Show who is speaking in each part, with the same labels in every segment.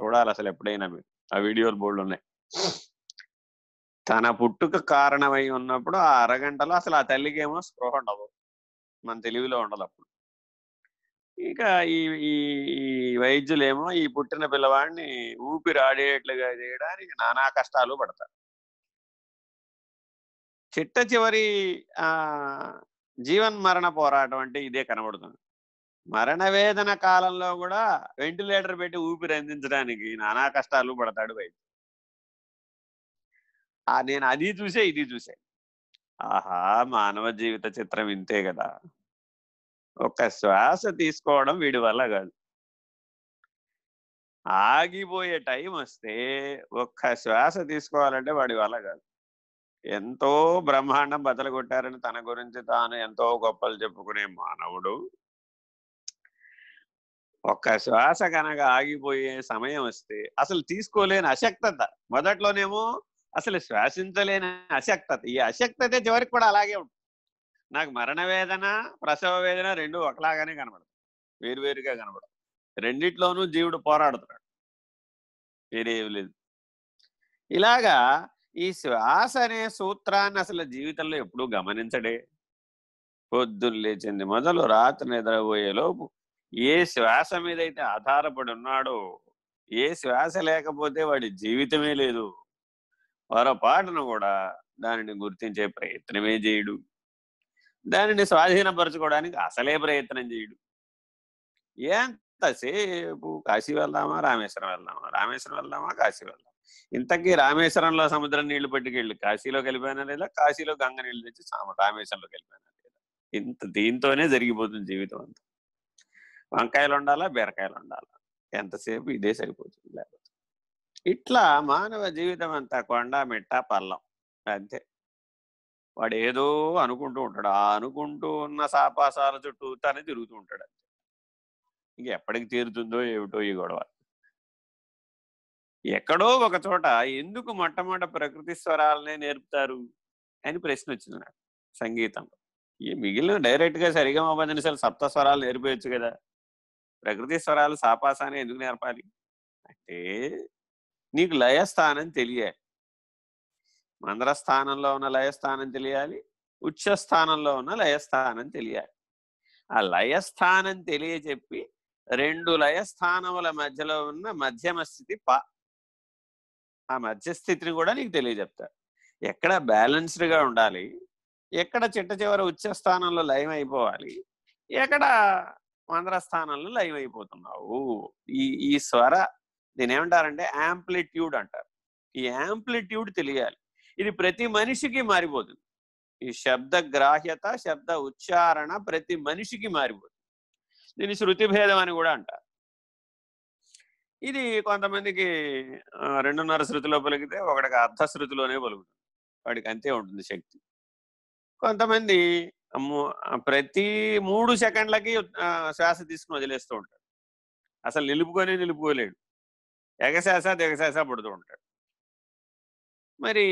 Speaker 1: చూడాలి అసలు ఎప్పుడైనా మీరు. ఆ వీడియోలు బోర్డులు ఉన్నాయి. తన పుట్టుక కారణమై ఉన్నప్పుడు ఆ అరగంటలో అసలు ఆ తల్లికి ఏమో స్పృహ ఉండదు. మన తెలివిలో ఉండదు అప్పుడు. ఇక ఈ ఈ ఈ వైద్యులేమో ఈ పుట్టిన పిల్లవాడిని ఊపిరి ఆడేట్లుగా చేయడానికి నానా కష్టాలు పడతారు. చిట్ట చివరి ఆ జీవన్ మరణ పోరాటం అంటే ఇదే కనబడుతుంది. మరణ వేదన కాలంలో కూడా వెంటిలేటర్ పెట్టి ఊపిరి అందించడానికి నానా కష్టాలు పడతాడు వైద్యుడు ఆ నేను అది చూసే ఇది చూసే. ఆహా మానవ జీవిత చిత్రం ఇంతే కదా. ఒక శ్వాస తీసుకోవడం వీడి వల్ల కాదు. ఆగిపోయే టైం వస్తే ఒక్క శ్వాస తీసుకోవాలంటే వాడి వల్ల కాదు. ఎంతో బ్రహ్మాండం బదలగొట్టారని తన గురించి తాను ఎంతో గొప్పలు చెప్పుకునే మానవుడు ఒక్క శ్వాస కనుక ఆగిపోయే సమయం వస్తే అసలు తీసుకోలేని అశక్తత. మొదట్లోనేమో అసలు శ్వాసించలేని అశక్తత. ఈ అశక్తతే చివరికి కూడా అలాగే ఉంటుంది. నాకు మరణ వేదన ప్రసవ వేదన రెండు ఒకలాగానే కనబడదు వేరువేరుగా కనబడదు రెండిట్లోనూ జీవుడు పోరాడుతున్నాడు. వేరేం లేదు. ఇలాగా ఈ శ్వాస అనే సూత్రాన్ని అసలు జీవితంలో ఎప్పుడూ గమనించడే. పొద్దున్న లేచింది మొదలు రాత్రి నిద్రపోయే లోపు ఏ శ్వాస మీద అయితే ఆధారపడి ఉన్నాడో ఏ శ్వాస లేకపోతే వాడి జీవితమే లేదు. పొరపాటును కూడా దానిని గుర్తించే ప్రయత్నమే చేయడు. దానిని స్వాధీనపరచుకోవడానికి అసలే ప్రయత్నం చేయడు. ఎంతసేపు కాశీ వెళ్దామా రామేశ్వరం వెళ్దామా రామేశ్వరం వెళ్దామా కాశీ వెళ్దాం ఇంతకీ రామేశ్వరంలో సముద్రం నీళ్ళు పట్టుకెళ్ళి కాశీలో కలిపానా లేదా కాశీలో గంగ నీళ్ళు తెచ్చి రామేశ్వరంలో కలిపానా లేదా? ఇంత దీంతోనే జరిగిపోతుంది జీవితం అంతా. వంకాయలు ఉండాలా బీరకాయలు ఉండాలా ఎంతసేపు ఇదే సరిపోతుంది లేకపోతే. ఇట్లా మానవ జీవితం అంతా కొండ మిట్ట పల్లం. అంతే. వాడు ఏదో అనుకుంటూ ఉంటాడు. ఆ అనుకుంటూ ఉన్న సాపాసాల చుట్టూ తనే తిరుగుతూ ఉంటాడు అంతే. ఇంక ఎప్పటికి తీరుతుందో ఏమిటో ఈ గొడవ. ఎక్కడో ఒక చోట ఎందుకు మొట్టమొదట ప్రకృతి స్వరాలనే నేర్పుతారు అని ప్రశ్న వచ్చింది నాకు సంగీతంలో. ఈ మిగిలిన డైరెక్ట్గా సరిగా సరే సప్త స్వరాలు నేర్పేయచ్చు కదా. ప్రకృతి స్వరాలు సాపాసాన్ని ఎందుకు నేర్పాలి? అంటే నీకు లయస్థానం తెలియాలి. మంద్రస్థానంలో ఉన్న లయస్థానం తెలియాలి. ఉచ్చస్థానంలో ఉన్న లయస్థానం తెలియాలి. ఆ లయస్థానం తెలియచెప్పి రెండు లయస్థానముల మధ్యలో ఉన్న మధ్యమ స్థితి ప. ఆ మధ్యస్థితిని కూడా నీకు తెలియజెప్తా ఎక్కడ బ్యాలెన్స్డ్గా ఉండాలి? ఎక్కడ చిట్ట చివర ఉచ్చస్థానంలో లయం అయిపోవాలి ఎక్కడ మంద్ర స్థానంలో లయం అయిపోతున్నావు. ఈ ఈ స్వర దీని ఏమంటారంటే యాంప్లిట్యూడ్ అంటారు. ఈ యాంప్లిట్యూడ్ తెలియాలి. ఇది ప్రతి మనిషికి మారిపోతుంది. ఈ శబ్ద గ్రాహ్యత శబ్ద ఉచ్చారణ ప్రతి మనిషికి మారిపోతుంది. దీన్ని శృతి భేదం అని కూడా అంటారు. ఇది కొంతమందికి రెండున్నర శృతిలో పలికితే ఒకటికి అర్ధ శృతిలోనే పలుకుతుంది. వాడికి అంతే ఉంటుంది శక్తి. కొంతమంది ప్రతి మూడు సెకండ్లకి శ్వాస తీసుకుని వదిలేస్తూ ఉంటాడు. అసలు నిలుపుకొని నిలుపుకోలేడు. ఎగశాస దిగశాస పడుతూ ఉంటాడు. మరి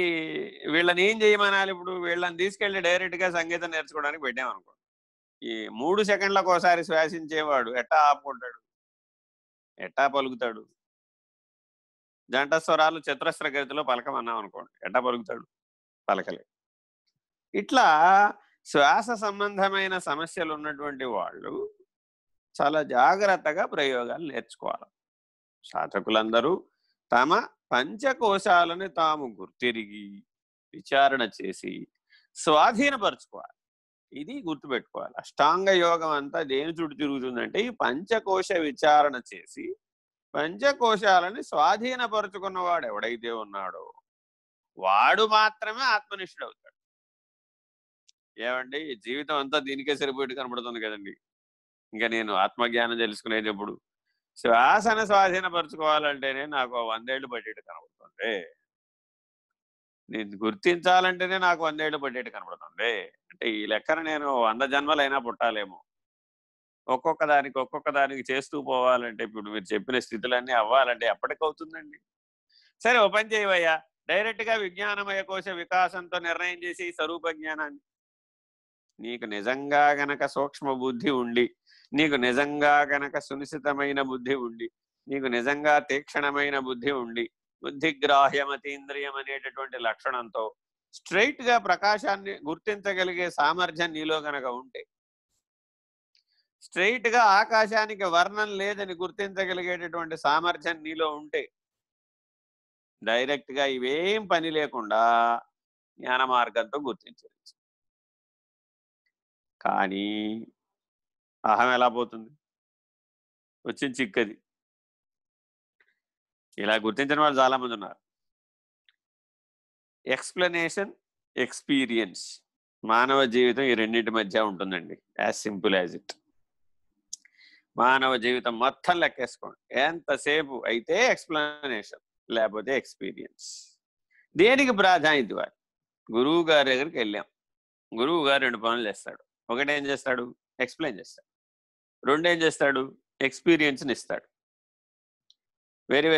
Speaker 1: వీళ్ళని ఏం చేయమనాలి ఇప్పుడు? వీళ్ళని తీసుకెళ్ళి డైరెక్ట్గా సంగీతం నేర్చుకోవడానికి పెట్టామనుకో ఈ మూడు సెకండ్లకు ఒకసారి శ్వాసించేవాడు ఎట్టా ఆపుకుంటాడు? ఎట్టా పలుకుతాడు? జంట స్వరాలు చతురస్ర గతిలో పలకమన్నాం అనుకోండి ఎట్టా పలుకుతాడు? పలకలే. ఇట్లా శ్వాస సంబంధమైన సమస్యలు ఉన్నటువంటి వాళ్ళు చాలా జాగ్రత్తగా ప్రయోగాలు నేర్చుకోవాలి. సాధకులందరూ తమ పంచకోశాలని తాము గుర్తిరిగి విచారణ చేసి స్వాధీనపరచుకోవాలి. ఇది గుర్తుపెట్టుకోవాలి. అష్టాంగ యోగం అంతా దేని చుట్టూ తిరుగుతుందంటే ఈ పంచకోశ విచారణ చేసి పంచకోశాలని స్వాధీనపరుచుకున్నవాడు ఎవడైతే ఉన్నాడో వాడు మాత్రమే ఆత్మనిష్ఠుడు అవుతాడు ఏమండి? జీవితం అంతా దీనికే సరిపోయి కనబడుతుంది కదండి. ఇంకా నేను ఆత్మజ్ఞానం తెలుసుకునేటప్పుడు శ్వాసన శ్వాసను స్వాధీనపరచుకోవాలంటేనే నాకు వందేళ్ళు పట్టేట్టు కనబడుతుంది. నేను గుర్తించాలంటేనే నాకు వందేళ్ళు పట్టేట్టు కనబడుతుంది. అంటే ఈ లెక్కన నేను వంద జన్మలైనా పుట్టాలేమో. ఒక్కొక్క దానికి ఒక్కొక్క దానికి చేస్తూ పోవాలంటే ఇప్పుడు మీరు చెప్పిన స్థితులన్నీ అవ్వాలంటే ఎప్పటికవుతుందండి? సరే ఓ పని చేయవయ్యా. డైరెక్ట్గా విజ్ఞానమయ కోశ వికాసంతో నిర్ణయం చేసి స్వరూప జ్ఞానాన్ని నీకు నిజంగా గనక సూక్ష్మ బుద్ధి ఉండి నీకు నిజంగా గనక సునిశ్చితమైన బుద్ధి ఉండి నీకు నిజంగా తీక్షణమైన బుద్ధి ఉండి బుద్ధిగ్రాహ్యమతీంద్రియం అనేటటువంటి లక్షణంతో స్ట్రైట్గా ప్రకాశాన్ని గుర్తించగలిగే సామర్థ్యం నీలో గనక ఉంటే స్ట్రైట్గా ఆకాశానికి వర్ణం లేదని గుర్తించగలిగేటటువంటి సామర్థ్యం నీలో ఉంటే డైరెక్ట్గా ఇవేం పని లేకుండా జ్ఞాన మార్గంతో గుర్తించవచ్చు. కానీ అహం ఎలా పోతుంది? వచ్చిన చిక్కది. ఇలా గుర్తించిన వాళ్ళు చాలా మంది ఉన్నారు. ఎక్స్ప్లెనేషన్ ఎక్స్పీరియన్స్ మానవ జీవితం ఈ రెండింటి మధ్య ఉంటుందండి. యాజ్ సింపుల్ యాజ్ ఇట్ మానవ జీవితం మొత్తం లెక్కేసుకోండి. ఎంతసేపు అయితే ఎక్స్ప్లెనేషన్ లేకపోతే ఎక్స్పీరియన్స్ దేనికి ప్రాధాన్యత ఇవ్వాలి? గురువు గారి దగ్గరికి వెళ్ళాం. గురువు గారు రెండు పనులు చేస్తాడు. ఒకటి ఏం చేస్తాడు? ఎక్స్ప్లెయిన్ చేస్తాడు. రెండు ఏం చేస్తాడు ఎక్స్పీరియన్స్ని ఇస్తాడు. వేరే